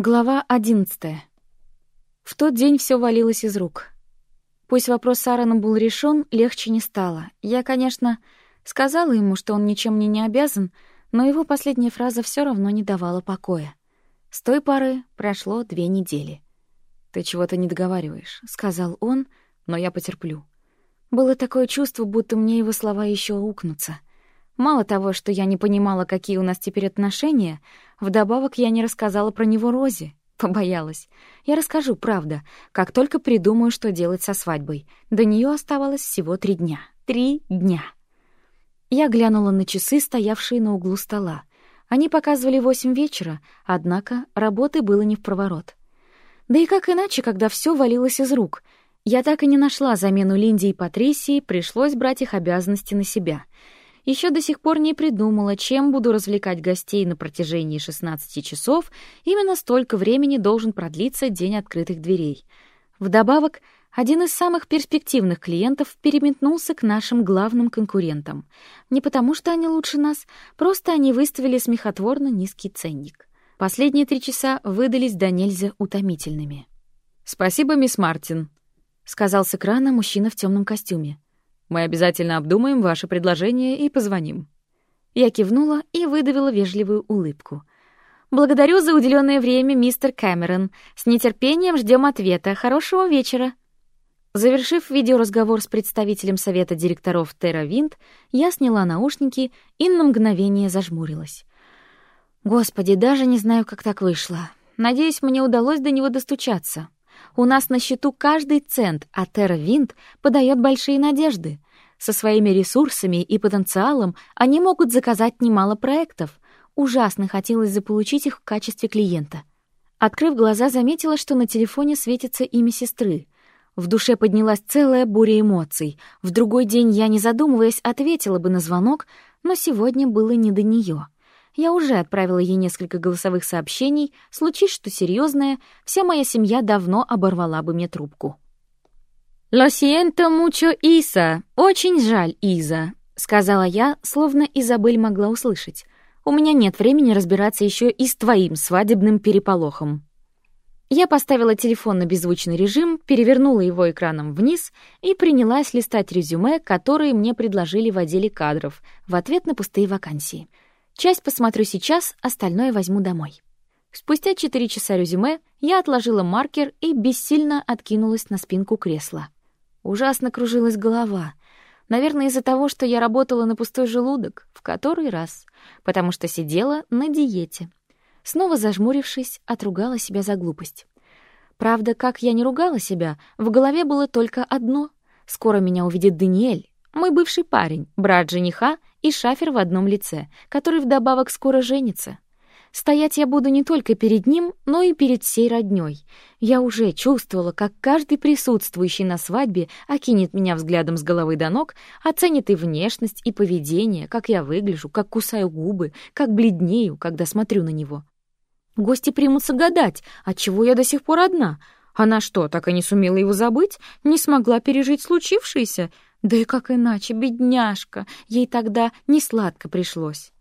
Глава одиннадцатая. В тот день все валилось из рук. Пусть вопрос с Аароном был решен, легче не стало. Я, конечно, сказала ему, что он ничем мне не обязан, но его последняя фраза все равно не давала покоя. С той поры прошло две недели. «Ты чего-то не договариваешь», — сказал он, но я потерплю. Было такое чувство, будто мне его слова еще укнутся. Мало того, что я не понимала, какие у нас теперь отношения, вдобавок я не рассказала про него Розе. Побоялась. Я расскажу, правда, как только придумаю, что делать со свадьбой. До нее оставалось всего три дня. Три дня. Я глянула на часы, стоявшие на углу стола. Они показывали восемь вечера, однако работы было не в проворот. Да и как иначе, когда все валилось из рук? Я так и не нашла замену Линди и Патрисии, пришлось брать их обязанности на себя — еще до сих пор не придумала, чем буду развлекать гостей на протяжении 16 часов, именно столько времени должен продлиться день открытых дверей. Вдобавок, один из самых перспективных клиентов переметнулся к нашим главным конкурентам. Не потому, что они лучше нас, просто они выставили смехотворно низкий ценник. Последние три часа выдались до нельзя утомительными. «Спасибо, мисс Мартин», — сказал с экрана мужчина в темном костюме. Мы обязательно обдумаем ваше предложение и позвоним». Я кивнула и выдавила вежливую улыбку. «Благодарю за уделенное время, мистер Кэмерон. С нетерпением ждем ответа. Хорошего вечера». Завершив видеоразговор с представителем совета директоров Terra Wind, я сняла наушники и на мгновение зажмурилась. Господи, даже не знаю, как так вышло. Надеюсь, мне удалось до него достучаться. У нас на счету каждый цент, а Wind подает большие надежды. Со своими ресурсами и потенциалом они могут заказать немало проектов. Ужасно хотелось заполучить их в качестве клиента. Открыв глаза, заметила, что на телефоне светится имя сестры. В душе поднялась целая буря эмоций. В другой день я, не задумываясь, ответила бы на звонок, но сегодня было не до нее. Я уже отправила ей несколько голосовых сообщений. Случись что серьезное, вся моя семья давно оборвала бы мне трубку. «Lo siento mucho, Иса. Очень жаль, Иза», — сказала я, словно Изабель могла услышать. «У меня нет времени разбираться еще и с твоим свадебным переполохом». Я поставила телефон на беззвучный режим, перевернула его экраном вниз и принялась листать резюме, которые мне предложили в отделе кадров, в ответ на пустые вакансии — Часть посмотрю сейчас, остальное возьму домой. Спустя четыре часа резюме я отложила маркер и бессильно откинулась на спинку кресла. Ужасно кружилась голова. Наверное, из-за того, что я работала на пустой желудок в который раз, потому что сидела на диете. Снова зажмурившись, отругала себя за глупость. Правда, как я не ругала себя, в голове было только одно. Скоро меня увидит Даниэль, мой бывший парень, брат жениха и шафер в одном лице, который вдобавок скоро женится. Стоять я буду не только перед ним, но и перед всей роднёй. Я уже чувствовала, как каждый присутствующий на свадьбе окинет меня взглядом с головы до ног, оценит и внешность, и поведение, как я выгляжу, как кусаю губы, как бледнею, когда смотрю на него. Гости примутся гадать, отчего я до сих пор одна. Она что, так и не сумела его забыть? Не смогла пережить случившееся? Да и как иначе, бедняжка, ей тогда не сладко пришлось.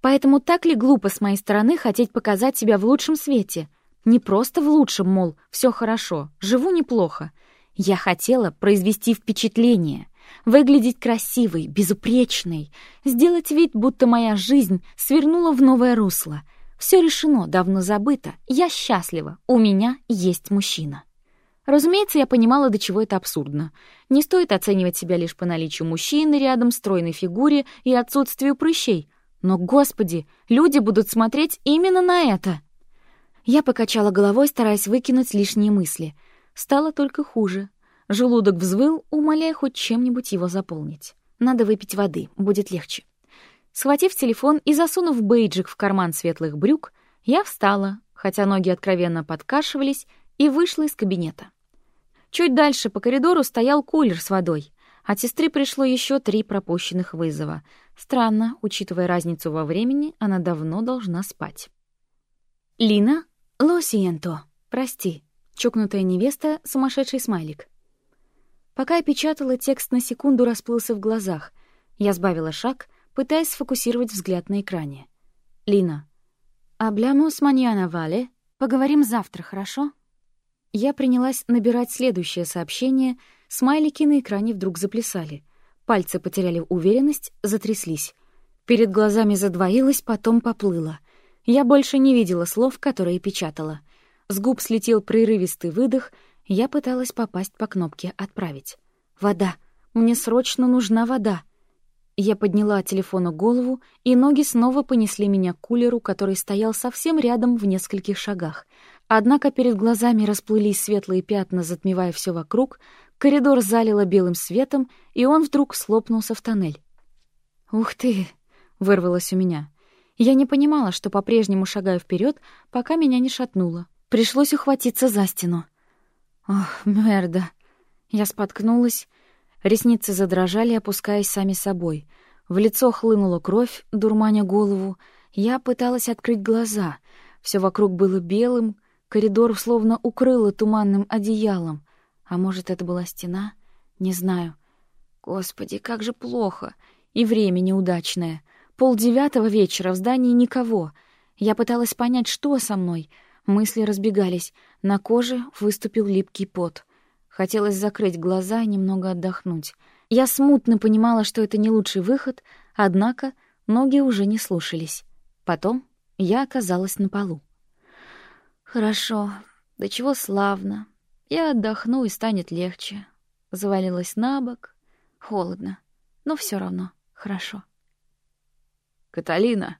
Поэтому так ли глупо с моей стороны хотеть показать себя в лучшем свете? Не просто в лучшем, мол, все хорошо, живу неплохо. Я хотела произвести впечатление, выглядеть красивой, безупречной, сделать вид, будто моя жизнь свернула в новое русло. Все решено, давно забыто, я счастлива, у меня есть мужчина. Разумеется, я понимала, до чего это абсурдно. Не стоит оценивать себя лишь по наличию мужчины рядом, стройной фигуре и отсутствию прыщей. Но, господи, люди будут смотреть именно на это. Я покачала головой, стараясь выкинуть лишние мысли. Стало только хуже. Желудок взвыл, умоляя хоть чем-нибудь его заполнить. Надо выпить воды, будет легче. Схватив телефон и засунув бейджик в карман светлых брюк, я встала, хотя ноги откровенно подкашивались, и вышла из кабинета. Чуть дальше по коридору стоял кулер с водой. От сестры пришло еще три пропущенных вызова. Странно, учитывая разницу во времени, она давно должна спать. «Лина? Лосиенто. Прости». Чокнутая невеста, сумасшедший смайлик. Пока я печатала, текст на секунду расплылся в глазах. Я сбавила шаг, пытаясь сфокусировать взгляд на экране. «Лина. Hablamos mañana, vale? Поговорим завтра, хорошо? Я принялась набирать следующее сообщение, смайлики на экране вдруг заплясали. Пальцы потеряли уверенность, затряслись. Перед глазами задвоилось, потом поплыло. Я больше не видела слов, которые печатала. С губ слетел прерывистый выдох, я пыталась попасть по кнопке «Отправить». «Вода! Мне срочно нужна вода!» Я подняла от телефона голову, и ноги снова понесли меня к кулеру, который стоял совсем рядом в нескольких шагах. Однако перед глазами расплылись светлые пятна, затмевая все вокруг, коридор залило белым светом, и он вдруг слопнулся в тоннель. «Ух ты!» — вырвалось у меня. Я не понимала, что по-прежнему шагаю вперед, пока меня не шатнуло. Пришлось ухватиться за стену. Ох, мерда. Я споткнулась, ресницы задрожали, опускаясь сами собой. В лицо хлынула кровь, дурманя голову. Я пыталась открыть глаза. Все вокруг было белым, Коридор словно укрыло туманным одеялом. А может, это была стена? Не знаю. Господи, как же плохо. И время неудачное. Пол девятого вечера, в здании никого. Я пыталась понять, что со мной. Мысли разбегались. На коже выступил липкий пот. Хотелось закрыть глаза и немного отдохнуть. Я смутно понимала, что это не лучший выход, однако ноги уже не слушались. Потом я оказалась на полу. Хорошо, до чего славно. Я отдохну и станет легче. Завалилась на бок. Холодно, но все равно хорошо. Каталина.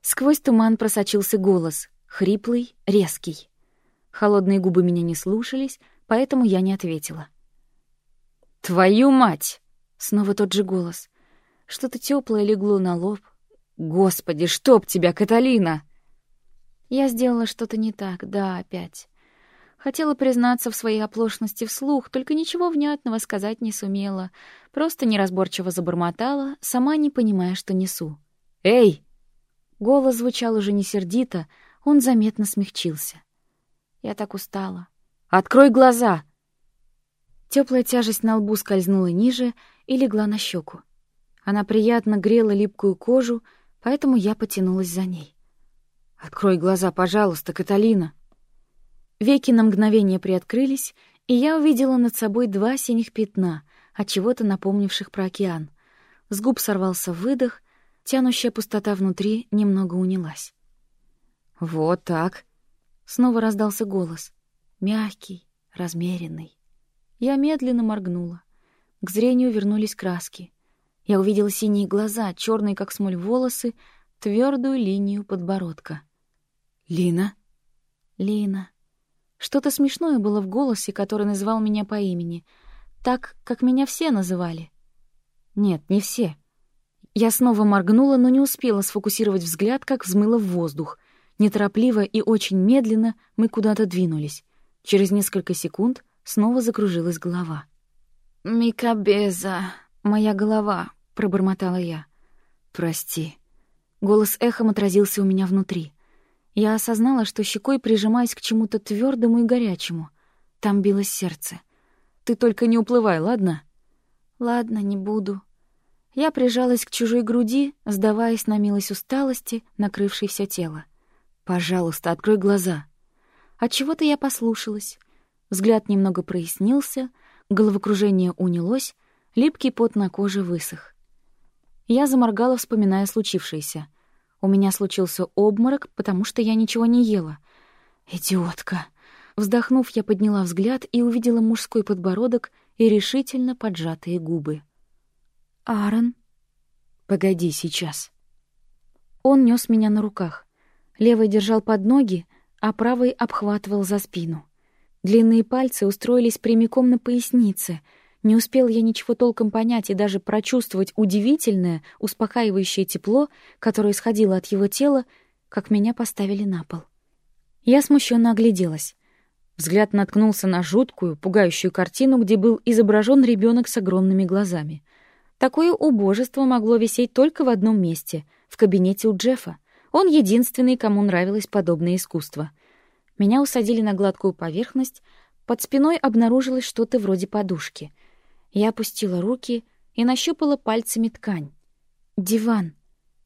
Сквозь туман просочился голос, хриплый, резкий. Холодные губы меня не слушались, поэтому я не ответила. Твою мать! Снова тот же голос. Что-то теплое легло на лоб. Господи, чтоб тебя, Каталина! Я сделала что-то не так, да, опять. Хотела признаться в своей оплошности вслух, только ничего внятного сказать не сумела. Просто неразборчиво забормотала, сама не понимая, что несу. «Эй!» Голос звучал уже не сердито, он заметно смягчился. Я так устала. «Открой глаза!» Теплая тяжесть на лбу скользнула ниже и легла на щеку. Она приятно грела липкую кожу, поэтому я потянулась за ней. «Открой глаза, пожалуйста, Каталина!» Веки на мгновение приоткрылись, и я увидела над собой два синих пятна, от чего-то напомнивших про океан. С губ сорвался выдох, тянущая пустота внутри немного унялась. «Вот так!» Снова раздался голос. Мягкий, размеренный. Я медленно моргнула. К зрению вернулись краски. Я увидела синие глаза, черные как смоль волосы, твердую линию подбородка. «Лина?» «Лина». Что-то смешное было в голосе, который называл меня по имени. Так, как меня все называли. Нет, не все. Я снова моргнула, но не успела сфокусировать взгляд, как взмыла в воздух. Неторопливо и очень медленно мы куда-то двинулись. Через несколько секунд снова закружилась голова. «Микабеза, моя голова», — пробормотала я. «Прости». Голос эхом отразился у меня внутри. Я осознала, что щекой прижимаюсь к чему-то твердому и горячему. Там билось сердце. «Ты только не уплывай, ладно?» «Ладно, не буду». Я прижалась к чужой груди, сдаваясь на милость усталости, накрывшей все тело. «Пожалуйста, открой глаза». Отчего-то я послушалась. Взгляд немного прояснился, головокружение унялось, липкий пот на коже высох. Я заморгала, вспоминая случившееся. У меня случился обморок, потому что я ничего не ела. Идиотка. Вздохнув, я подняла взгляд и увидела мужской подбородок и решительно поджатые губы. «Аарон?» «Погоди сейчас». Он нес меня на руках. Левый держал под ноги, а правый обхватывал за спину. Длинные пальцы устроились прямиком на пояснице — не успел я ничего толком понять и даже прочувствовать удивительное, успокаивающее тепло, которое исходило от его тела, как меня поставили на пол. Я смущенно огляделась. Взгляд наткнулся на жуткую, пугающую картину, где был изображен ребенок с огромными глазами. Такое убожество могло висеть только в одном месте — в кабинете у Джеффа. Он единственный, кому нравилось подобное искусство. Меня усадили на гладкую поверхность, под спиной обнаружилось что-то вроде подушки — я опустила руки и нащупала пальцами ткань. Диван.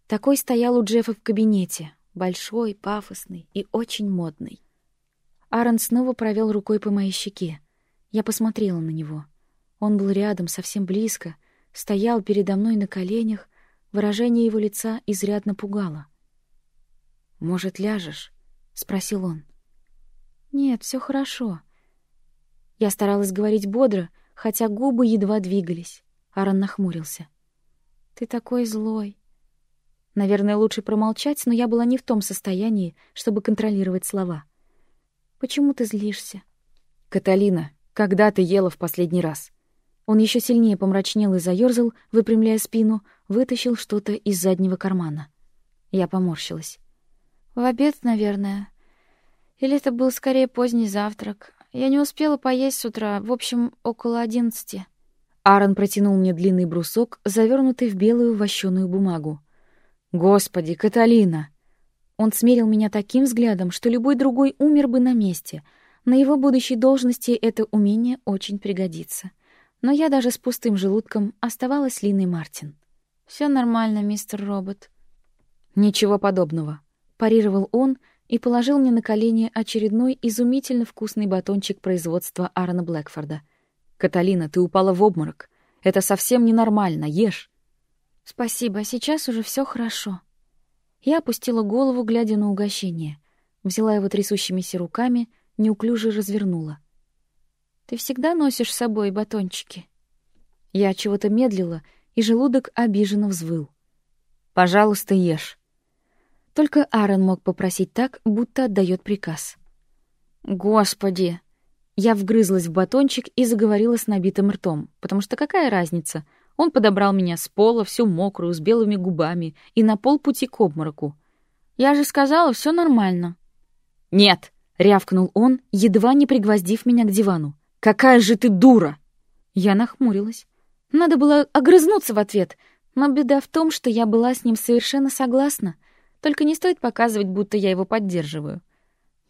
Такой стоял у Джеффа в кабинете. большой, пафосный и очень модный. Аарон снова провел рукой по моей щеке. Я посмотрела на него. Он был рядом, совсем близко, стоял передо мной на коленях, выражение его лица изрядно пугало. «Может, ляжешь?» — спросил он. «Нет, все хорошо». Я старалась говорить бодро, хотя губы едва двигались. Аарон нахмурился. «Ты такой злой». Наверное, лучше промолчать, но я была не в том состоянии, чтобы контролировать слова. «Почему ты злишься?» «Каталина, когда ты ела в последний раз?» Он еще сильнее помрачнел и заёрзал, выпрямляя спину, вытащил что-то из заднего кармана. Я поморщилась. «В обед, наверное. Или это был скорее поздний завтрак. Я не успела поесть с утра, в общем, около одиннадцати». Аарон протянул мне длинный брусок, завернутый в белую вощеную бумагу. «Господи, Каталина!» Он смерил меня таким взглядом, что любой другой умер бы на месте. На его будущей должности это умение очень пригодится. Но я даже с пустым желудком оставалась Линой Мартин. Все нормально, мистер Робот». «Ничего подобного», — парировал он и положил мне на колени очередной изумительно вкусный батончик производства Аарона Блэкфорда. «Каталина, ты упала в обморок. Это совсем ненормально. Ешь». «Спасибо, сейчас уже все хорошо». Я опустила голову, глядя на угощение. Взяла его трясущимися руками, неуклюже развернула. «Ты всегда носишь с собой батончики?» Я чего-то медлила, и желудок обиженно взвыл. «Пожалуйста, ешь». Только Аарон мог попросить так, будто отдает приказ. «Господи!» Я вгрызлась в батончик и заговорила с набитым ртом, потому что какая разница — он подобрал меня с пола, всю мокрую, с белыми губами, и на полпути к обмороку. «Я же сказала, все нормально». «Нет!» — рявкнул он, едва не пригвоздив меня к дивану. «Какая же ты дура!» Я нахмурилась. Надо было огрызнуться в ответ, но беда в том, что я была с ним совершенно согласна. Только не стоит показывать, будто я его поддерживаю.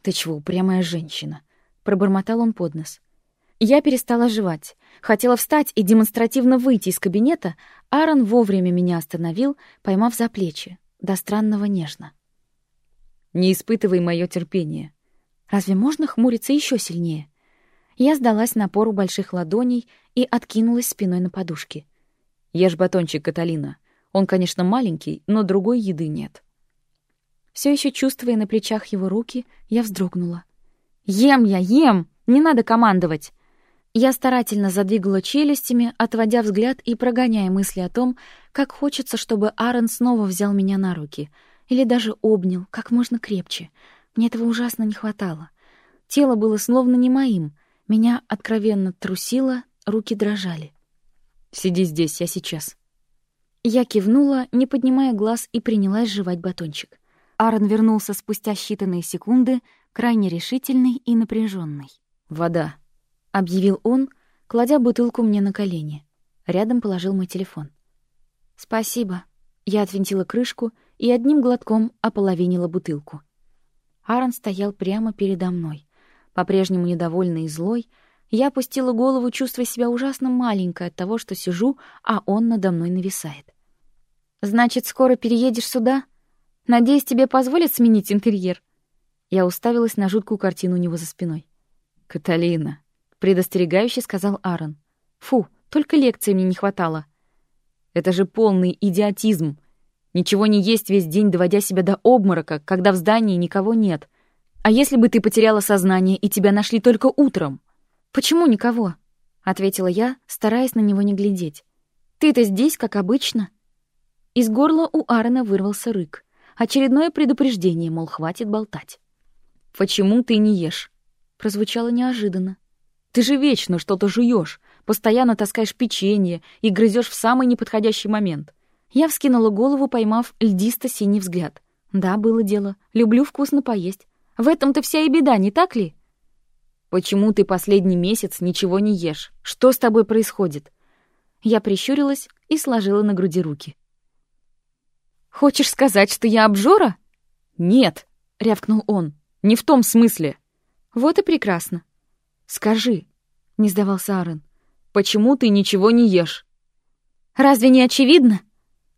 «Ты чего, упрямая женщина?» — пробормотал он под нос. Я перестала жевать. Хотела встать и демонстративно выйти из кабинета, Аарон вовремя меня остановил, поймав за плечи, до странного нежно. «Не испытывай мое терпение». Разве можно хмуриться еще сильнее? Я сдалась напору больших ладоней и откинулась спиной на подушке. «Ешь батончик, Каталина. Он, конечно, маленький, но другой еды нет». Все еще чувствуя на плечах его руки, я вздрогнула. «Ем я, ем! Не надо командовать!» Я старательно задвигала челюстями, отводя взгляд и прогоняя мысли о том, как хочется, чтобы Аарон снова взял меня на руки или даже обнял как можно крепче. Мне этого ужасно не хватало. Тело было словно не моим. Меня откровенно трусило, руки дрожали. «Сиди здесь, я сейчас». Я кивнула, не поднимая глаз, и принялась жевать батончик. Аарон вернулся спустя считанные секунды, крайне решительный и напряженный. «Вода», объявил он, кладя бутылку мне на колени. Рядом положил мой телефон. «Спасибо». Я отвинтила крышку и одним глотком ополовинила бутылку. Аарон стоял прямо передо мной. По-прежнему недовольный и злой, я опустила голову, чувствуя себя ужасно маленькой от того, что сижу, а он надо мной нависает. «Значит, скоро переедешь сюда? Надеюсь, тебе позволят сменить интерьер?» Я уставилась на жуткую картину у него за спиной. «Каталина», предостерегающе сказал Аарон. Фу, только лекции мне не хватало. Это же полный идиотизм. Ничего не есть весь день, доводя себя до обморока, когда в здании никого нет. А если бы ты потеряла сознание и тебя нашли только утром? Почему никого? ответила я, стараясь на него не глядеть. Ты-то здесь, как обычно. Из горла у Аарона вырвался рык. Очередное предупреждение, мол, хватит болтать. «Почему ты не ешь?» Прозвучало неожиданно. Ты же вечно что-то жуешь, постоянно таскаешь печенье и грызешь в самый неподходящий момент. Я вскинула голову, поймав льдисто-синий взгляд. Да, было дело. Люблю вкусно поесть. В этом-то вся и беда, не так ли? Почему ты последний месяц ничего не ешь? Что с тобой происходит? Я прищурилась и сложила на груди руки. Хочешь сказать, что я обжора? Нет, рявкнул он. Не в том смысле. Вот и прекрасно. «Скажи», — не сдавался Аарон, — «почему ты ничего не ешь?» «Разве не очевидно?»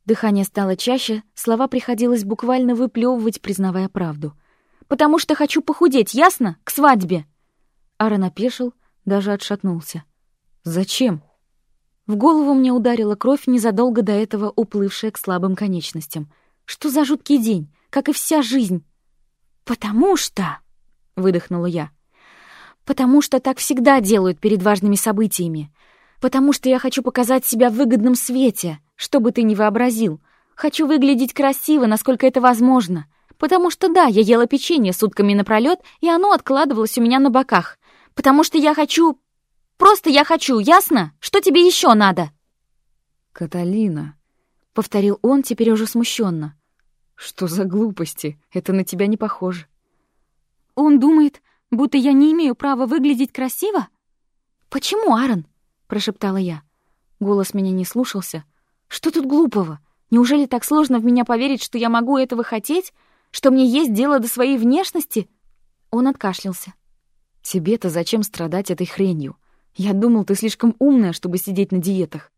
Дыхание стало чаще, слова приходилось буквально выплевывать, признавая правду. «Потому что хочу похудеть, ясно? К свадьбе!» Аарон опешил, даже отшатнулся. «Зачем?» В голову мне ударила кровь, незадолго до этого уплывшая к слабым конечностям. Что за жуткий день, как и вся жизнь? «Потому что...» — выдохнула я. «Потому что так всегда делают перед важными событиями. Потому что я хочу показать себя в выгодном свете, что бы ты ни вообразил. Хочу выглядеть красиво, насколько это возможно. Потому что да, я ела печенье сутками напролёт, и оно откладывалось у меня на боках. Потому что я хочу Просто я хочу, ясно? Что тебе еще надо?» «Каталина», — повторил он теперь уже смущенно. «Что за глупости? Это на тебя не похоже». «Он думает, будто я не имею права выглядеть красиво?» «Почему, Аарон?» — прошептала я. Голос меня не слушался. «Что тут глупого? Неужели так сложно в меня поверить, что я могу этого хотеть? Что мне есть дело до своей внешности?» Он откашлялся. «Тебе-то зачем страдать этой хренью? Я думал, ты слишком умная, чтобы сидеть на диетах.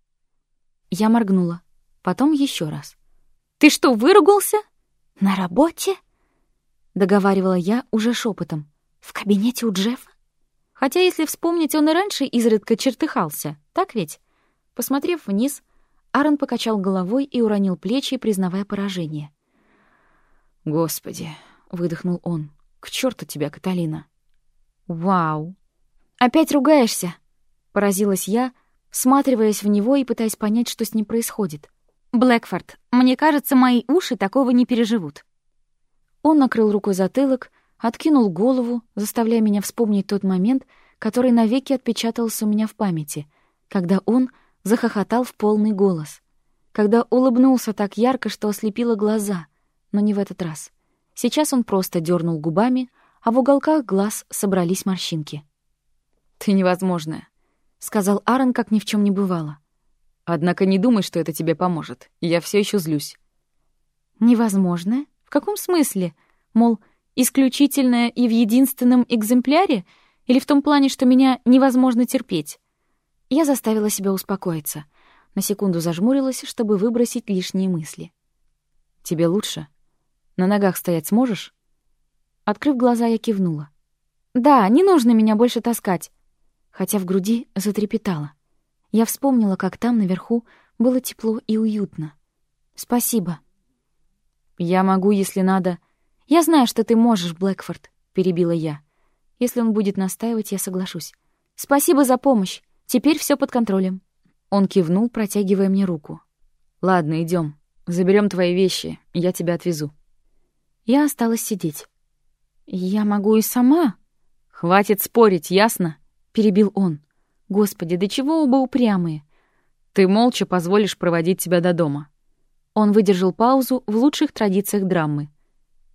Я моргнула. Потом еще раз. Ты что, выругался? На работе? Договаривала я уже шепотом. В кабинете у Джеффа? Хотя, если вспомнить, он и раньше изредка чертыхался, так ведь? Посмотрев вниз, Аарон покачал головой и уронил плечи, признавая поражение. «Господи!» — выдохнул он. «К черту тебя, Каталина!» «Вау! Опять ругаешься?» Поразилась я, всматриваясь в него и пытаясь понять, что с ним происходит. «Блэкфорд, мне кажется, мои уши такого не переживут». Он накрыл рукой затылок, откинул голову, заставляя меня вспомнить тот момент, который навеки отпечатался у меня в памяти, когда он захохотал в полный голос, когда улыбнулся так ярко, что ослепило глаза, но не в этот раз. Сейчас он просто дернул губами, а в уголках глаз собрались морщинки. «Ты невозможная», сказал Аарон, как ни в чем не бывало. Однако не думай, что это тебе поможет. Я все еще злюсь. Невозможно? В каком смысле? Мол, исключительное и в единственном экземпляре? Или в том плане, что меня невозможно терпеть? Я заставила себя успокоиться. На секунду зажмурилась, чтобы выбросить лишние мысли. «Тебе лучше? На ногах стоять сможешь?» Открыв глаза, я кивнула. «Да, не нужно меня больше таскать хотя в груди затрепетало. Я вспомнила, как там наверху было тепло и уютно. «Спасибо». «Я могу, если надо...» «Я знаю, что ты можешь, Блэкфорд», — перебила я. «Если он будет настаивать, я соглашусь. Спасибо за помощь. Теперь все под контролем». Он кивнул, протягивая мне руку. «Ладно, идем. Заберем твои вещи, я тебя отвезу». Я осталась сидеть. «Я могу и сама». «Хватит спорить, ясно?» — перебил он. «Господи, до чего оба упрямые?» «Ты молча позволишь проводить тебя до дома». Он выдержал паузу в лучших традициях драмы.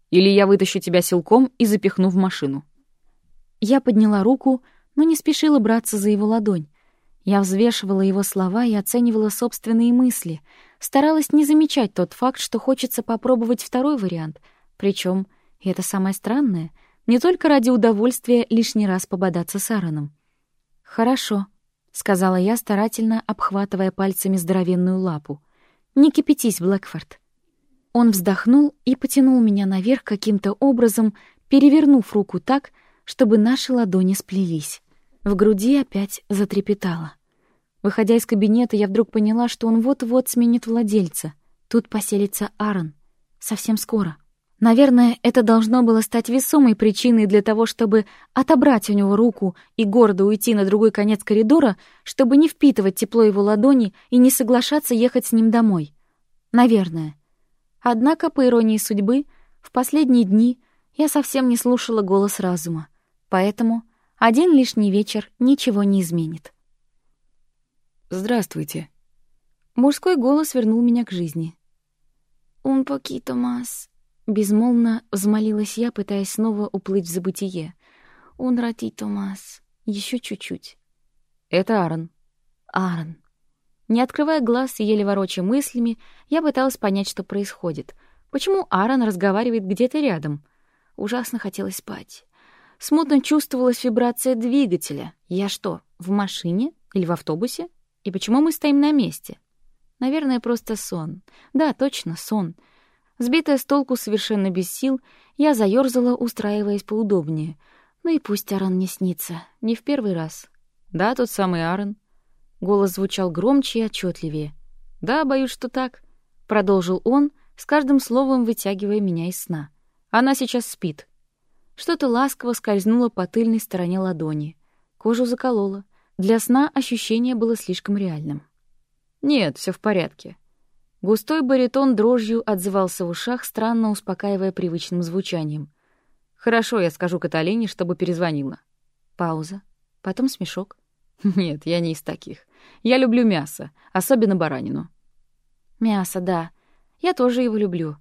«Или я вытащу тебя силком и запихну в машину». Я подняла руку, но не спешила браться за его ладонь. Я взвешивала его слова и оценивала собственные мысли, старалась не замечать тот факт, что хочется попробовать второй вариант, причем, и это самое странное, не только ради удовольствия лишний раз пободаться с Аароном. «Хорошо», — сказала я, старательно обхватывая пальцами здоровенную лапу. «Не кипятись, Блэкфорд». Он вздохнул и потянул меня наверх каким-то образом, перевернув руку так, чтобы наши ладони сплелись. В груди опять затрепетало. Выходя из кабинета, я вдруг поняла, что он вот-вот сменит владельца. Тут поселится Аарон. Совсем скоро. Наверное, это должно было стать весомой причиной для того, чтобы отобрать у него руку и гордо уйти на другой конец коридора, чтобы не впитывать тепло его ладони и не соглашаться ехать с ним домой. Наверное. Однако, по иронии судьбы, в последние дни я совсем не слушала голос разума, поэтому один лишний вечер ничего не изменит. «Здравствуйте». Мужской голос вернул меня к жизни. «Un poquito más», Безмолвно взмолилась я, пытаясь снова уплыть в забытие. «Он рати, Томас. Еще чуть-чуть». «Это Аарон». «Аарон». Не открывая глаз и еле ворочая мыслями, я пыталась понять, что происходит. Почему Аарон разговаривает где-то рядом? Ужасно хотелось спать. Смутно чувствовалась вибрация двигателя. Я что, в машине или в автобусе? И почему мы стоим на месте? Наверное, просто сон. Да, точно, сон. Сбитая с толку совершенно без сил, я заёрзала, устраиваясь поудобнее. Ну и пусть Аарон не снится, не в первый раз. Да, тот самый Аарон. Голос звучал громче и отчетливее. Да, боюсь, что так, продолжил он, с каждым словом вытягивая меня из сна. Она сейчас спит. Что-то ласково скользнуло по тыльной стороне ладони. Кожу закололо. Для сна ощущение было слишком реальным. Нет, все в порядке. Густой баритон дрожью отзывался в ушах, странно успокаивая привычным звучанием. «Хорошо, я скажу Каталине, чтобы перезвонила». Пауза. Потом смешок. «Нет, я не из таких. Я люблю мясо, особенно баранину». «Мясо, да. Я тоже его люблю.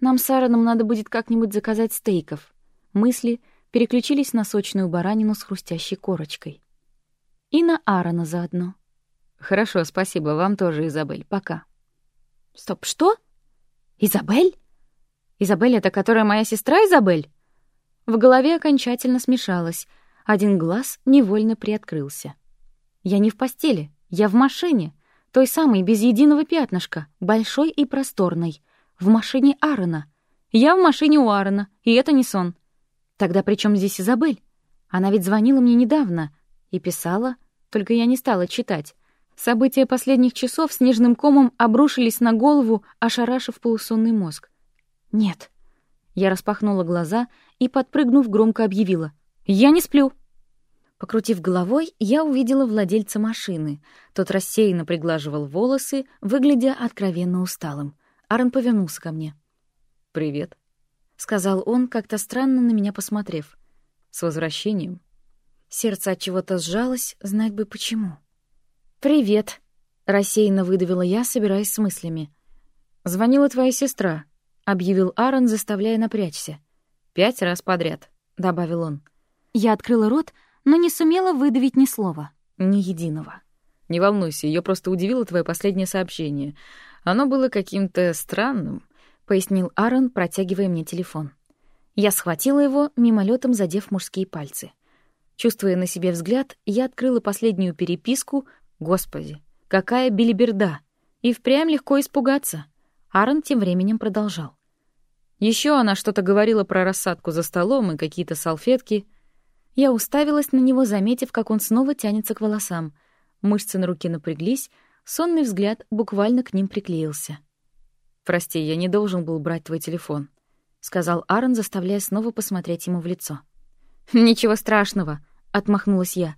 Нам с Аароном надо будет как-нибудь заказать стейков». Мысли переключились на сочную баранину с хрустящей корочкой. И на Аарона заодно. «Хорошо, спасибо. Вам тоже, Изабель. Пока». Стоп, что? Изабель? Изабель — это которая моя сестра Изабель? В голове окончательно смешалось. Один глаз невольно приоткрылся. Я не в постели, я в машине. Той самой, без единого пятнышка, большой и просторной. В машине Аарона. Я в машине у Аарона, и это не сон. Тогда при чем здесь Изабель? Она ведь звонила мне недавно и писала, только я не стала читать. События последних часов снежным комом обрушились на голову, ошарашив полусонный мозг. «Нет». Я распахнула глаза и, подпрыгнув, громко объявила. «Я не сплю». Покрутив головой, я увидела владельца машины. Тот рассеянно приглаживал волосы, выглядя откровенно усталым. Аарон повернулся ко мне. «Привет», — сказал он, как-то странно на меня посмотрев. «С возвращением». Сердце от чего-то сжалось, знать бы почему. «Привет», — рассеянно выдавила я, собираясь с мыслями. «Звонила твоя сестра», — объявил Аарон, заставляя напрячься. «Пять раз подряд», — добавил он. Я открыла рот, но не сумела выдавить ни слова, ни единого. «Не волнуйся, ее просто удивило твое последнее сообщение. Оно было каким-то странным», — пояснил Аарон, протягивая мне телефон. Я схватила его, мимолетом задев мужские пальцы. Чувствуя на себе взгляд, я открыла последнюю переписку, Господи, какая билиберда! И впрямь легко испугаться. Аарон тем временем продолжал. Еще она что-то говорила про рассадку за столом и какие-то салфетки. Я уставилась на него, заметив, как он снова тянется к волосам. Мышцы на руке напряглись, сонный взгляд буквально к ним приклеился. «Прости, я не должен был брать твой телефон», — сказал Аарон, заставляя снова посмотреть ему в лицо. «Ничего страшного», — отмахнулась я.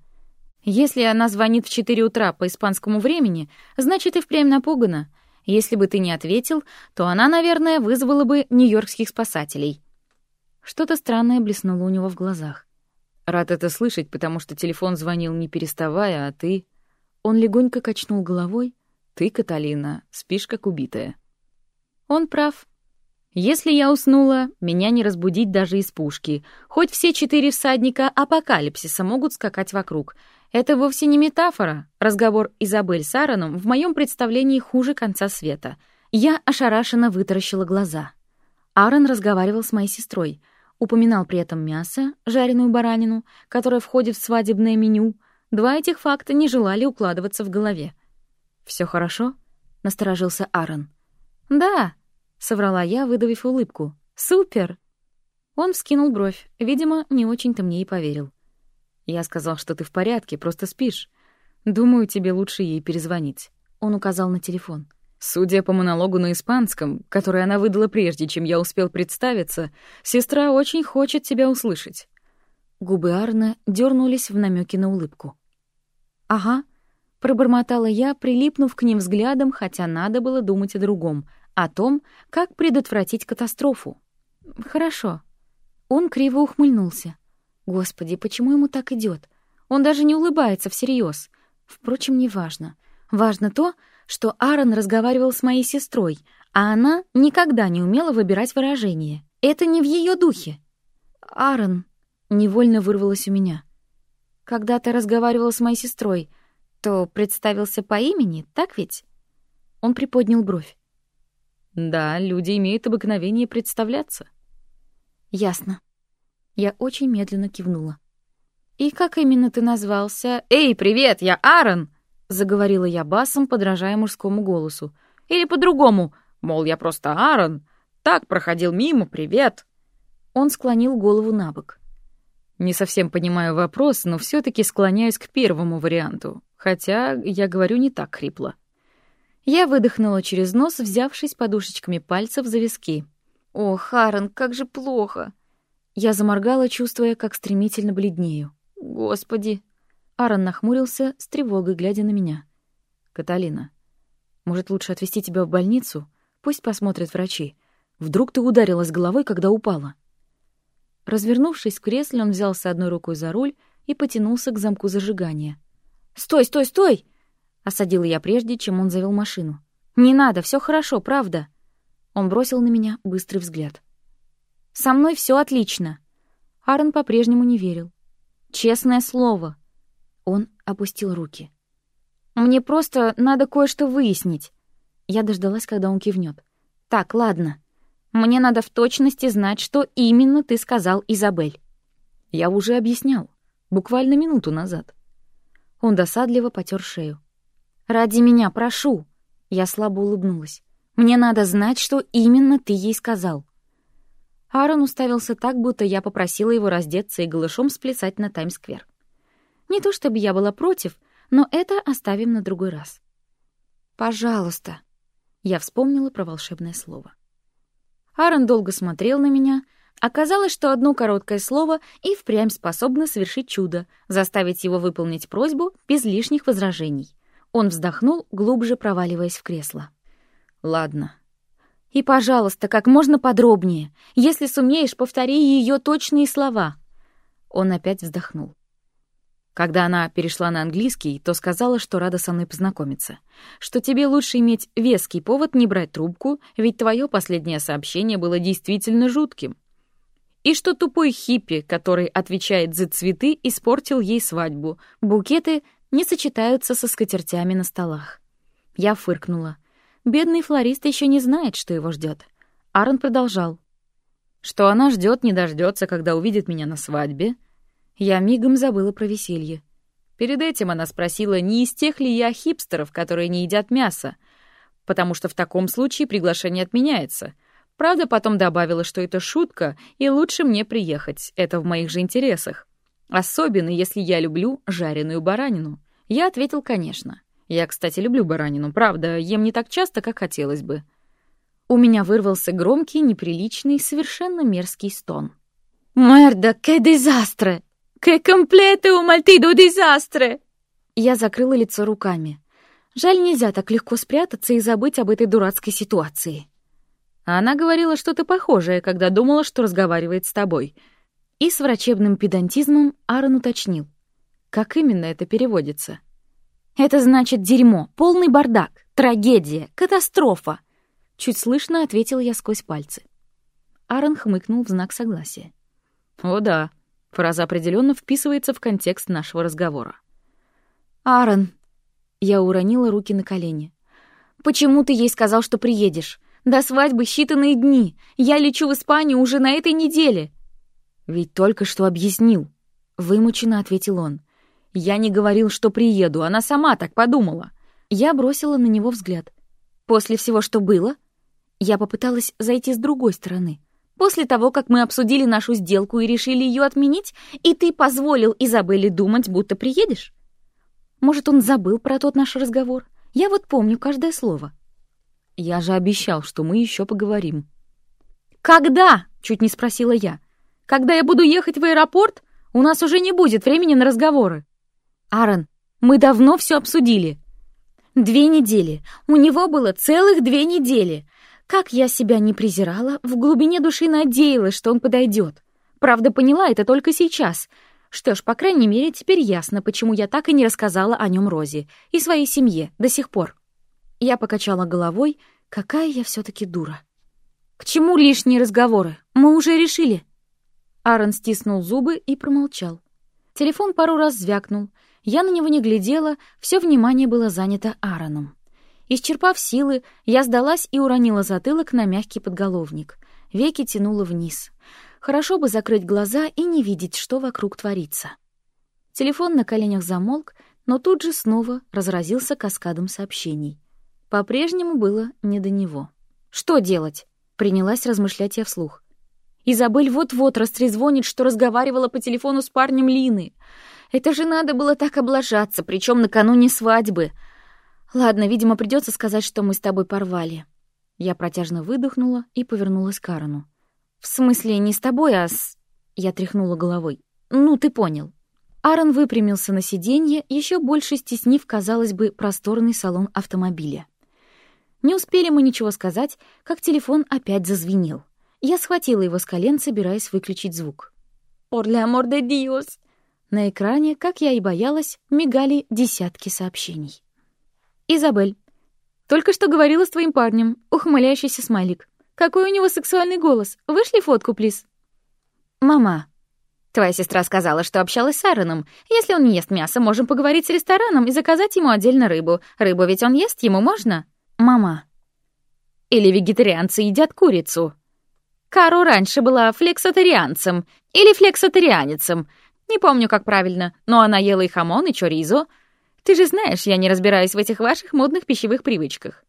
Если она звонит в 4 утра по испанскому времени, значит и впрямь напугана. Если бы ты не ответил, то она, наверное, вызвала бы нью-йоркских спасателей. Что-то странное блеснуло у него в глазах. Рад это слышать, потому что телефон звонил не переставая, а ты... Он легонько качнул головой. Ты, Каталина, спишь как убитая. Он прав. Если я уснула, меня не разбудить даже из пушки. Хоть все четыре всадника апокалипсиса могут скакать вокруг — это вовсе не метафора. Разговор Изабель с Аароном в моем представлении хуже конца света. Я ошарашенно вытаращила глаза. Аарон разговаривал с моей сестрой, упоминал при этом мясо, жареную баранину, которая входит в свадебное меню. Два этих факта не желали укладываться в голове. Все хорошо?» — насторожился Аарон. «Да», — соврала я, выдавив улыбку. «Супер!» Он вскинул бровь, видимо, не очень-то мне и поверил. Я сказал, что ты в порядке, просто спишь. Думаю, тебе лучше ей перезвонить. Он указал на телефон. Судя по монологу на испанском, который она выдала прежде, чем я успел представиться, сестра очень хочет тебя услышать. Губы Арна дернулись в намеке на улыбку. «Ага», — пробормотала я, прилипнув к ним взглядом, хотя надо было думать о другом, о том, как предотвратить катастрофу. «Хорошо». Он криво ухмыльнулся. Господи, почему ему так идет? Он даже не улыбается всерьез. Впрочем, не важно. Важно то, что Аарон разговаривал с моей сестрой, а она никогда не умела выбирать выражение. Это не в ее духе. Аарон невольно вырвалось у меня. Когда ты разговаривал с моей сестрой, то представился по имени, так ведь? Он приподнял бровь. Да, люди имеют обыкновение представляться. Ясно. Я очень медленно кивнула. «И как именно ты назвался?» «Эй, привет, я Аарон!» — заговорила я басом, подражая мужскому голосу. «Или по-другому, мол, я просто Аарон. Так, проходил мимо, привет». Он склонил голову на бок. Не совсем понимаю вопрос, но все таки склоняюсь к первому варианту, хотя я говорю не так хрипло. Я выдохнула через нос, взявшись подушечками пальцев за виски. «О, Харен, как же плохо!» Я заморгала, чувствуя, как стремительно бледнею. «Господи!» Аарон нахмурился с тревогой, глядя на меня. «Каталина, может, лучше отвезти тебя в больницу? Пусть посмотрят врачи. Вдруг ты ударилась головой, когда упала?» Развернувшись в кресле, он взялся одной рукой за руль и потянулся к замку зажигания. «Стой, стой, стой!» — осадила я прежде, чем он завел машину. «Не надо, все хорошо, правда». Он бросил на меня быстрый взгляд. «Со мной все отлично». Аарон по-прежнему не верил. «Честное слово». Он опустил руки. «Мне просто надо кое-что выяснить». Я дождалась, когда он кивнет. «Так, ладно. Мне надо в точности знать, что именно ты сказал Изабель». «Я уже объяснял. Буквально минуту назад». Он досадливо потер шею. «Ради меня, прошу!» Я слабо улыбнулась. «Мне надо знать, что именно ты ей сказал». Аарон уставился так, будто я попросила его раздеться и голышом сплясать на Таймс-сквер. Не то чтобы я была против, но это оставим на другой раз. «Пожалуйста». Я вспомнила про волшебное слово. Аарон долго смотрел на меня. Оказалось, что одно короткое слово и впрямь способно совершить чудо, заставить его выполнить просьбу без лишних возражений. Он вздохнул, глубже проваливаясь в кресло. «Ладно». «И, пожалуйста, как можно подробнее. Если сумеешь, повтори ее точные слова». Он опять вздохнул. Когда она перешла на английский, то сказала, что рада со мной познакомиться. Что тебе лучше иметь веский повод не брать трубку, ведь твое последнее сообщение было действительно жутким. И что тупой хиппи, который отвечает за цветы, испортил ей свадьбу. Букеты не сочетаются со скатертями на столах. Я фыркнула. Бедный флорист еще не знает, что его ждет. Аарон продолжал. Что она ждет, не дождется, когда увидит меня на свадьбе, я мигом забыла про веселье. Перед этим она спросила, не из тех ли я хипстеров, которые не едят мясо, потому что в таком случае приглашение отменяется. Правда, потом добавила, что это шутка, и лучше мне приехать, это в моих же интересах. Особенно, если я люблю жареную баранину. Я ответил, конечно. Я, кстати, люблю баранину, правда, ем не так часто, как хотелось бы. У меня вырвался громкий, неприличный, совершенно мерзкий стон. «Мерда, ке дизастре!» «Che complete un maltido disastre!» Я закрыла лицо руками. Жаль, нельзя так легко спрятаться и забыть об этой дурацкой ситуации. Она говорила что-то похожее, когда думала, что разговаривает с тобой. И с врачебным педантизмом Аарон уточнил. Как именно это переводится? «Это значит дерьмо, полный бардак, трагедия, катастрофа!» Чуть слышно ответил я сквозь пальцы. Аарон хмыкнул в знак согласия. «О да, Фраза определенно вписывается в контекст нашего разговора. «Аарон!» Я уронила руки на колени. «Почему ты ей сказал, что приедешь? До свадьбы считанные дни. Я лечу в Испанию уже на этой неделе». «Ведь только что объяснил», — вымученно ответил он. «Я не говорил, что приеду, она сама так подумала». Я бросила на него взгляд. «После всего, что было?» Я попыталась зайти с другой стороны. После того, как мы обсудили нашу сделку и решили ее отменить, и ты позволил Изабелле думать, будто приедешь? Может, он забыл про тот наш разговор? Я вот помню каждое слово. Я же обещал, что мы еще поговорим. Когда? Чуть не спросила я. Когда я буду ехать в аэропорт, у нас уже не будет времени на разговоры. Аарон, мы давно все обсудили. Две недели. У него было целых две недели. Как я себя не презирала, в глубине души надеялась, что он подойдет. Правда, поняла это только сейчас. Что ж, по крайней мере, теперь ясно, почему я так и не рассказала о нем Розе и своей семье до сих пор. Я покачала головой, какая я все-таки дура. «К чему лишние разговоры? Мы уже решили». Аарон стиснул зубы и промолчал. Телефон пару раз звякнул. Я на него не глядела, все внимание было занято Аароном. Исчерпав силы, я сдалась и уронила затылок на мягкий подголовник. Веки тянуло вниз. Хорошо бы закрыть глаза и не видеть, что вокруг творится. Телефон на коленях замолк, но тут же снова разразился каскадом сообщений. По-прежнему было не до него. «Что делать?» — принялась размышлять я вслух. Изабель вот-вот растрезвонит, что разговаривала по телефону с парнем Лины. Это же надо было так облажаться, причем накануне свадьбы. Ладно, видимо, придется сказать, что мы с тобой порвали. Я протяжно выдохнула и повернулась к Аарону. «В смысле, не с тобой, а с...» Я тряхнула головой. «Ну, ты понял». Аарон выпрямился на сиденье, еще больше стеснив, казалось бы, просторный салон автомобиля. Не успели мы ничего сказать, как телефон опять зазвенел. Я схватила его с колен, собираясь выключить звук. «Por de Dios!» На экране, как я и боялась, мигали десятки сообщений. «Изабель, только что говорила с твоим парнем, ухмыляющийся смайлик. Какой у него сексуальный голос. Вышли фотку, плиз?» «Мама, твоя сестра сказала, что общалась с Аароном. Если он не ест мясо, можем поговорить с рестораном и заказать ему отдельно рыбу. Рыбу ведь он ест, ему можно?» «Мама». «Или вегетарианцы едят курицу?» Кару раньше была флексотарианцем или флексотарианецем. Не помню, как правильно, но она ела и хамон, и чоризо. Ты же знаешь, я не разбираюсь в этих ваших модных пищевых привычках.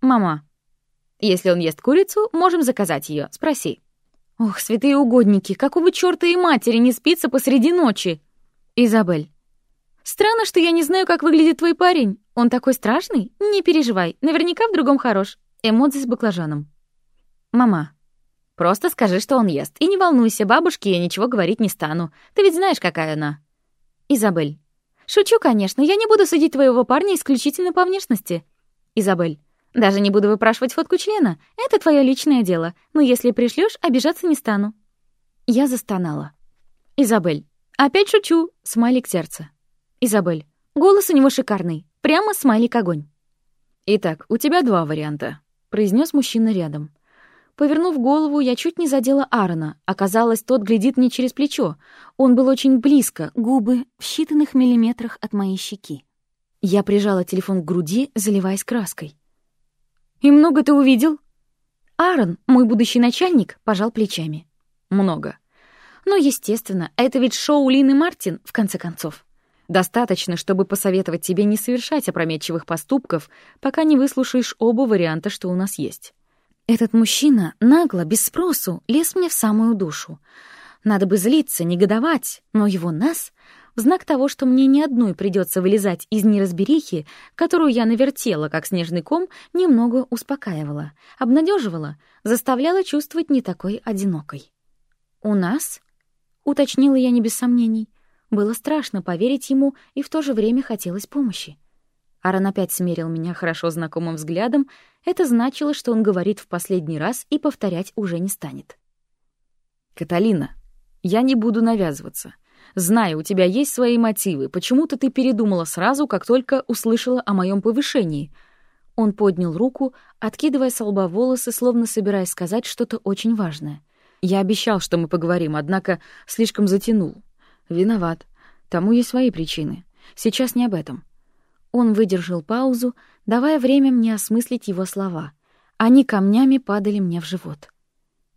Мама, если он ест курицу, можем заказать ее. Спроси. Ох, святые угодники, какого чёрта и матери не спится посреди ночи? Изабель. Странно, что я не знаю, как выглядит твой парень. Он такой страшный? Не переживай, наверняка в другом хорош. Эмодзи с баклажаном. Мама. Просто скажи, что он ест. И не волнуйся, бабушке я ничего говорить не стану. Ты ведь знаешь, какая она. Изабель. Шучу, конечно. Я не буду судить твоего парня исключительно по внешности. Изабель. Даже не буду выпрашивать фотку члена. Это твое личное дело. Но если пришлешь, обижаться не стану. Я застонала. Изабель. Опять шучу. Смайлик сердца. Изабель. Голос у него шикарный. Прямо смайлик огонь. Итак, у тебя два варианта, произнес мужчина рядом. Повернув голову, я чуть не задела Аарона. Оказалось, тот глядит мне через плечо. Он был очень близко, губы в считанных миллиметрах от моей щеки. Я прижала телефон к груди, заливаясь краской. «И много ты увидел?» Аарон, мой будущий начальник, пожал плечами. «Много. Но, естественно, это ведь шоу Лины Мартин, в конце концов. Достаточно, чтобы посоветовать тебе не совершать опрометчивых поступков, пока не выслушаешь оба варианта, что у нас есть. Этот мужчина нагло, без спросу, лез мне в самую душу. Надо бы злиться, негодовать, но его нас в знак того, что мне ни одной придется вылезать из неразберихи, которую я навертела, как снежный ком, немного успокаивала, обнадеживала, заставляла чувствовать не такой одинокой. «У нас?» — уточнила я не без сомнений. Было страшно поверить ему, и в то же время хотелось помощи. Аарон опять смерил меня хорошо знакомым взглядом. Это значило, что он говорит в последний раз и повторять уже не станет. «Каталина, я не буду навязываться. Знаю, у тебя есть свои мотивы. Почему-то ты передумала сразу, как только услышала о моем повышении». Он поднял руку, откидывая с лба волосы, словно собираясь сказать что-то очень важное. «Я обещал, что мы поговорим, однако слишком затянул. Виноват. Тому есть свои причины. Сейчас не об этом. Он выдержал паузу, давая время мне осмыслить его слова. Они камнями падали мне в живот.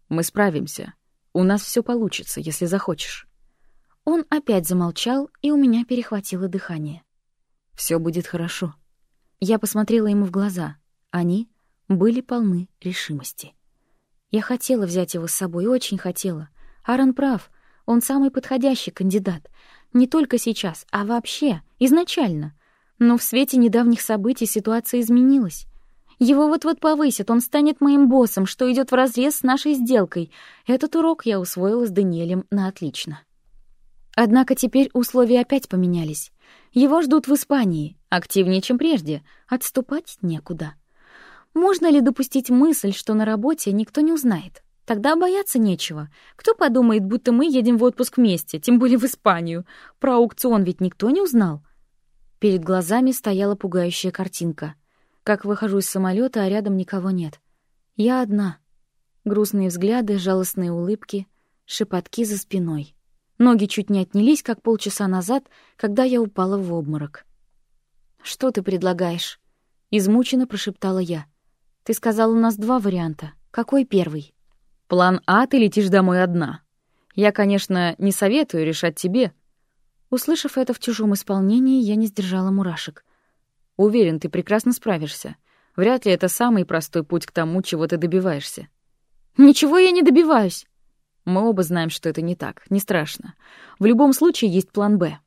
«Мы справимся. У нас все получится, если захочешь». Он опять замолчал, и у меня перехватило дыхание. Все будет хорошо». Я посмотрела ему в глаза. Они были полны решимости. Я хотела взять его с собой, очень хотела. Аарон прав, он самый подходящий кандидат. Не только сейчас, а вообще, изначально — но в свете недавних событий ситуация изменилась. Его вот-вот повысят, он станет моим боссом, что идет вразрез с нашей сделкой. Этот урок я усвоила с Даниэлем на отлично. Однако теперь условия опять поменялись. Его ждут в Испании, активнее, чем прежде. Отступать некуда. Можно ли допустить мысль, что на работе никто не узнает? Тогда бояться нечего. Кто подумает, будто мы едем в отпуск вместе, тем более в Испанию? Про аукцион ведь никто не узнал. Перед глазами стояла пугающая картинка. Как выхожу из самолета, а рядом никого нет. Я одна. Грустные взгляды, жалостные улыбки, шепотки за спиной. Ноги чуть не отнялись, как полчаса назад, когда я упала в обморок. «Что ты предлагаешь?» — измученно прошептала я. «Ты сказал, у нас два варианта. Какой первый?» «План А — ты летишь домой одна. Я, конечно, не советую решать тебе, Услышав это в чужом исполнении, я не сдержала мурашек. Уверен, ты прекрасно справишься. Вряд ли это самый простой путь к тому, чего ты добиваешься. Ничего я не добиваюсь. Мы оба знаем, что это не так. Не страшно. В любом случае есть план «Б».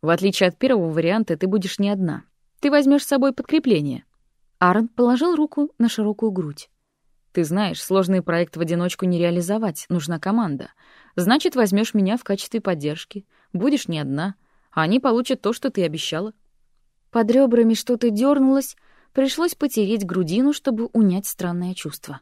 В отличие от первого варианта, ты будешь не одна. Ты возьмешь с собой подкрепление. Аарон положил руку на широкую грудь. Ты знаешь, сложный проект в одиночку не реализовать, нужна команда. Значит, возьмешь меня в качестве поддержки. Будешь не одна, а они получат то, что ты обещала. Под ребрами что-то дернулось, пришлось потереть грудину, чтобы унять странное чувство.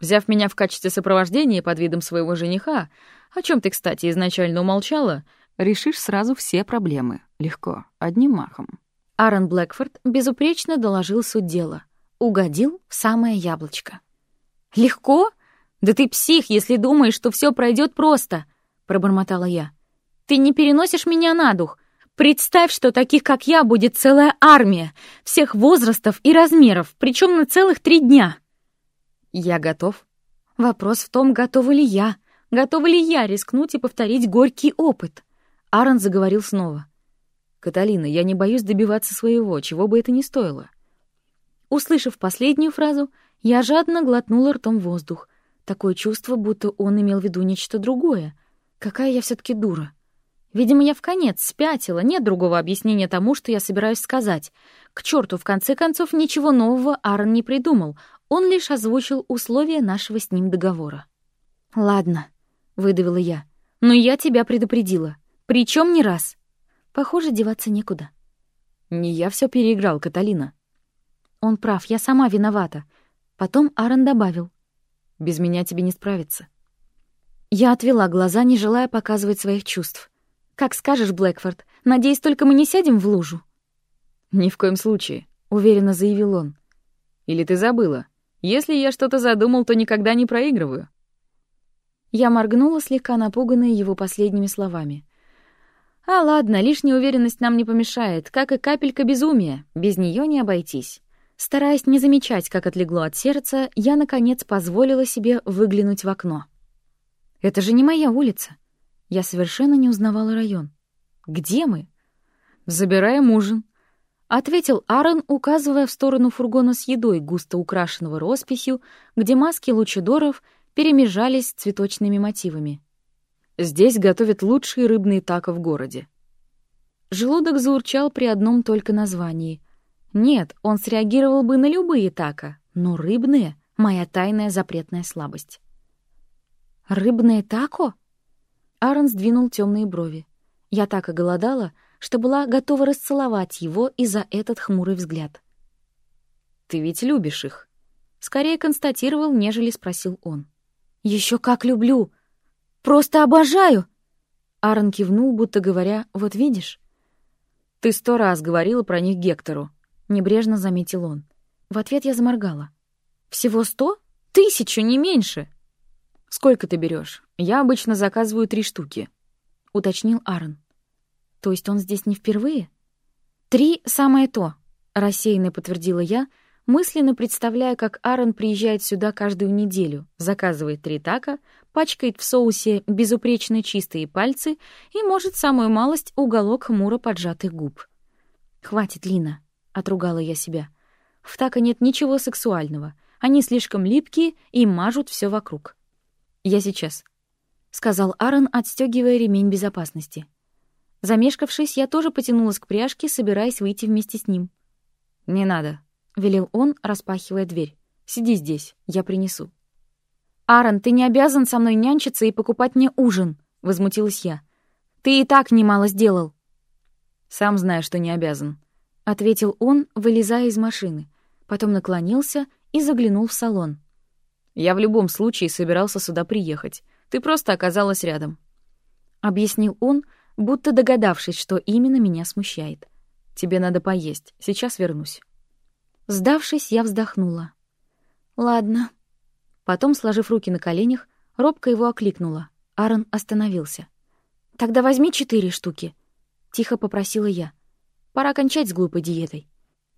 Взяв меня в качестве сопровождения под видом своего жениха, о чем ты, кстати, изначально умолчала, решишь сразу все проблемы. Легко, одним махом. Аарон Блэкфорд безупречно доложил суть дела. Угодил в самое яблочко. «Легко? Да ты псих, если думаешь, что все пройдет просто!» — пробормотала я. «Ты не переносишь меня на дух. Представь, что таких, как я, будет целая армия, всех возрастов и размеров, причем на целых три дня!» «Я готов». Вопрос в том, готова ли я, готова ли я рискнуть и повторить горький опыт. Аарон заговорил снова. «Каталина, я не боюсь добиваться своего, чего бы это ни стоило». Услышав последнюю фразу, я жадно глотнула ртом воздух. Такое чувство, будто он имел в виду нечто другое. Какая я все таки дура. Видимо, я в конец спятила, нет другого объяснения тому, что я собираюсь сказать. К черту, в конце концов, ничего нового Аарон не придумал. Он лишь озвучил условия нашего с ним договора. «Ладно», — выдавила я, — «но я тебя предупредила. Причем не раз. Похоже, деваться некуда». «Не я все переиграл, Каталина». Он прав, я сама виновата. Потом Аарон добавил. «Без меня тебе не справиться». Я отвела глаза, не желая показывать своих чувств. «Как скажешь, Блэкфорд. Надеюсь, только мы не сядем в лужу?» «Ни в коем случае», — уверенно заявил он. «Или ты забыла? Если я что-то задумал, то никогда не проигрываю». Я моргнула, слегка напуганная его последними словами. «А ладно, лишняя уверенность нам не помешает, как и капелька безумия, без нее не обойтись». Стараясь не замечать, как отлегло от сердца, я, наконец, позволила себе выглянуть в окно. «Это же не моя улица. Я совершенно не узнавала район. Где мы?» «Забираем ужин», — ответил Аарон, указывая в сторону фургона с едой, густо украшенного росписью, где маски лучидоров перемежались с цветочными мотивами. «Здесь готовят лучшие рыбные тако в городе». Желудок заурчал при одном только названии. Нет, он среагировал бы на любые тако, но рыбные — моя тайная запретная слабость. «Рыбное тако?» Аарон сдвинул темные брови. Я так оголодала, что была готова расцеловать его и за этот хмурый взгляд. «Ты ведь любишь их?» Скорее констатировал, нежели спросил он. Еще как люблю! Просто обожаю!» Аарон кивнул, будто говоря, «Вот видишь?» «Ты сто раз говорила про них Гектору. — небрежно заметил он. В ответ я заморгала. «Всего сто? Тысячу, не меньше!» «Сколько ты берешь? Я обычно заказываю три штуки», — уточнил Аарон. «То есть он здесь не впервые?» «Три — самое то», — рассеянно подтвердила я, мысленно представляя, как Аарон приезжает сюда каждую неделю, заказывает три така, пачкает в соусе безупречно чистые пальцы и, может, самую малость, уголок хмуро поджатых губ. «Хватит, Лина», отругала я себя. В тако нет ничего сексуального. Они слишком липкие и мажут все вокруг. Я сейчас, сказал Аарон, отстегивая ремень безопасности. Замешкавшись, я тоже потянулась к пряжке, собираясь выйти вместе с ним. «Не надо», — велел он, распахивая дверь. «Сиди здесь, я принесу». «Аарон, ты не обязан со мной нянчиться и покупать мне ужин», — возмутилась я. «Ты и так немало сделал». «Сам знаю, что не обязан», ответил он, вылезая из машины, потом наклонился и заглянул в салон. Я в любом случае собирался сюда приехать. Ты просто оказалась рядом, объяснил он, будто догадавшись, что именно меня смущает. Тебе надо поесть. Сейчас вернусь. Сдавшись, я вздохнула. Ладно. Потом, сложив руки на коленях, робко его окликнула. Аарон остановился. Тогда возьми четыре штуки, тихо попросила я. Пора кончать с глупой диетой.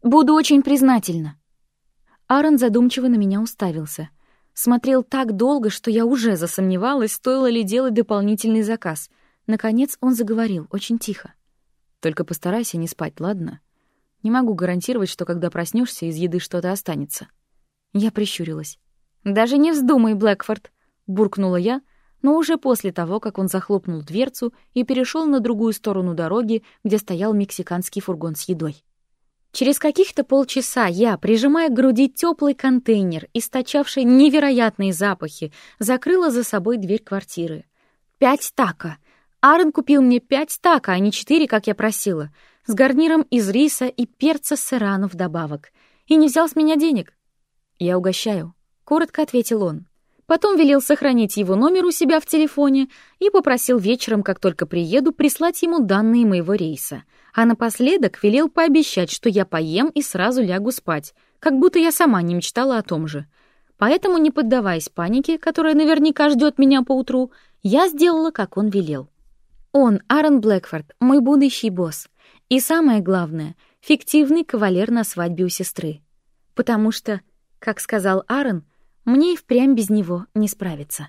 Буду очень признательна. Аарон задумчиво на меня уставился. Смотрел так долго, что я уже засомневалась, стоило ли делать дополнительный заказ. Наконец он заговорил, очень тихо. «Только постарайся не спать, ладно? Не могу гарантировать, что когда проснешься, из еды что-то останется». Я прищурилась. «Даже не вздумай, Блэкфорд!» — буркнула я, но уже после того, как он захлопнул дверцу и перешел на другую сторону дороги, где стоял мексиканский фургон с едой. Через каких-то полчаса я, прижимая к груди теплый контейнер, источавший невероятные запахи, закрыла за собой дверь квартиры. Пять тако! Аарон купил мне пять тако, а не четыре, как я просила, с гарниром из риса и перца серрано вдобавок. И не взял с меня денег. «Я угощаю», — коротко ответил он. Потом велел сохранить его номер у себя в телефоне и попросил вечером, как только приеду, прислать ему данные моего рейса. А напоследок велел пообещать, что я поем и сразу лягу спать, как будто я сама не мечтала о том же. Поэтому, не поддаваясь панике, которая наверняка ждет меня поутру, я сделала, как он велел. Он, Аарон Блэкфорд, мой будущий босс. И самое главное, фиктивный кавалер на свадьбе у сестры. Потому что, как сказал Аарон, мне и впрямь без него не справиться.